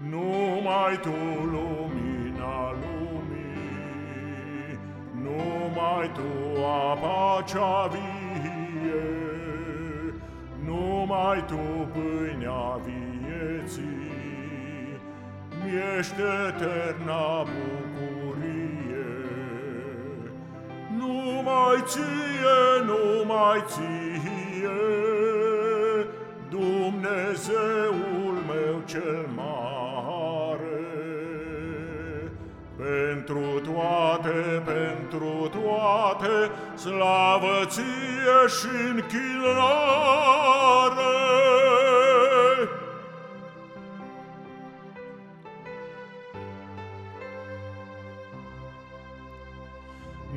Numai Tu, lumina lumii, Numai Tu, apa cea vie, Numai Tu, pâinea vieții, Mi-ești eterna bucurie. Numai Ție, numai Ție, Dumnezeul meu cel mare, pentru toate, pentru toate, slavă ție și închinare.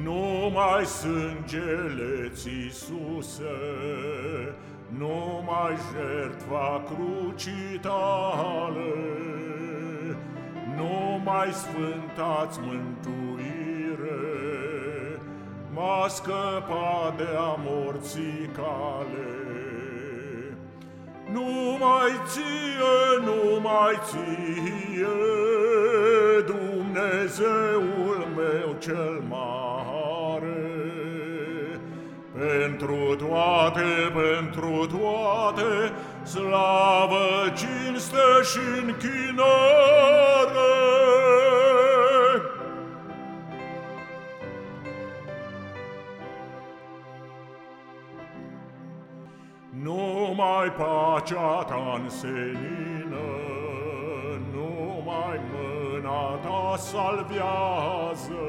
Numai sângele Iisuse, numai jertfa crucii tale, numai sfântați mântuire, M-a scăpat de-a morții cale. Numai ție, numai ție, Dumnezeul meu cel mare, pentru toate, pentru toate, slavă, cinste și închinare. Numai pacea ta însenină, numai mâna ta salvează,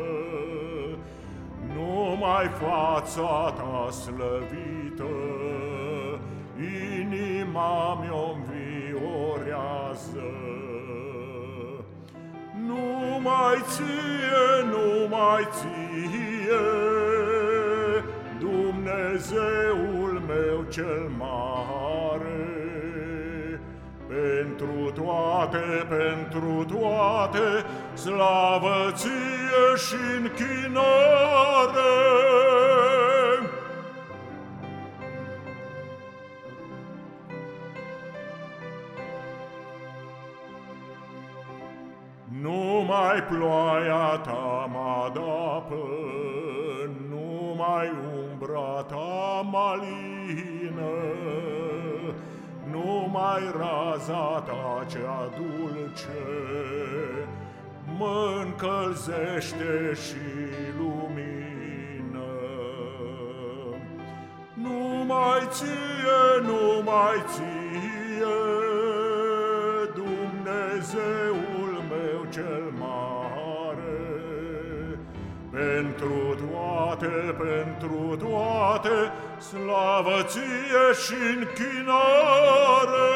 numai fața ta slăvită, inima mi-o înviorează. Numai ție, numai ție, Dumnezeul meu cel mare, pentru toate, pentru toate, slavă ție și închinare. Numai ploaia ta mă adapă, numai umbra ta malină, numai raza ta cea dulce, mă încălzește și lumină. Numai ție, numai ție, Dumnezeul meu cel mare, pentru toate, pentru toate, slavă ție și închinare.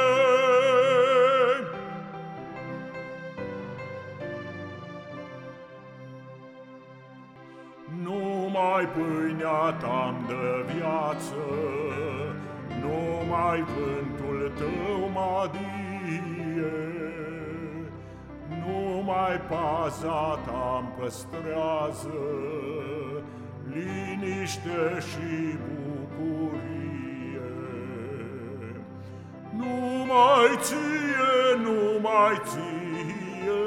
Numai pâinea ta dă viață, numai vântul tău mă adie, numai paza ta păstrează liniște și bucurie. Numai ție, numai ție,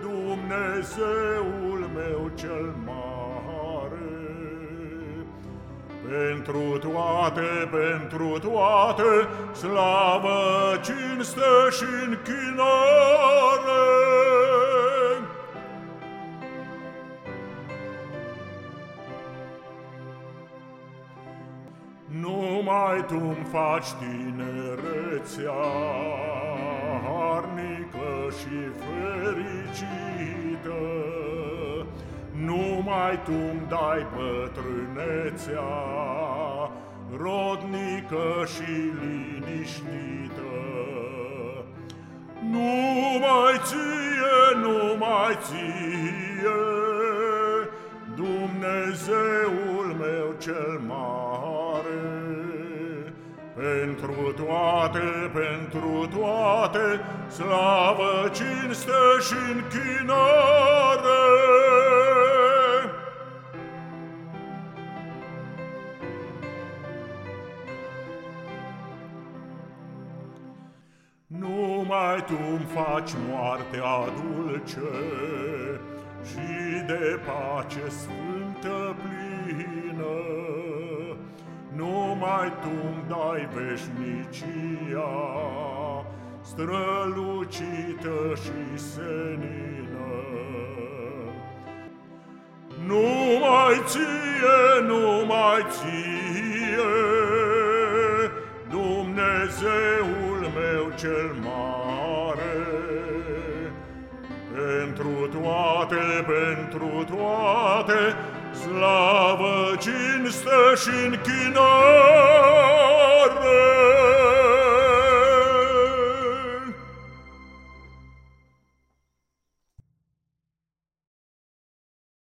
Dumnezeul meu cel mare, pentru toate, pentru toate, slavă, cinste și închinare. Numai Tu-mi faci tinerețea harnică și fericită, Numai Tu-mi dai bătrânețea rodnică și liniștită. Numai Ție, numai Ție, Dumnezeul meu cel mare, pentru toate, pentru toate, slavă, cinste și închinare. Numai tu-mi faci moartea dulce Și de pace sfântă plină. Numai tu-mi dai veșnicia Strălucită și senină. Numai ție, numai ție Dumnezeul meu cel mare Pentru toate, pentru toate Slavă, cinste și închinare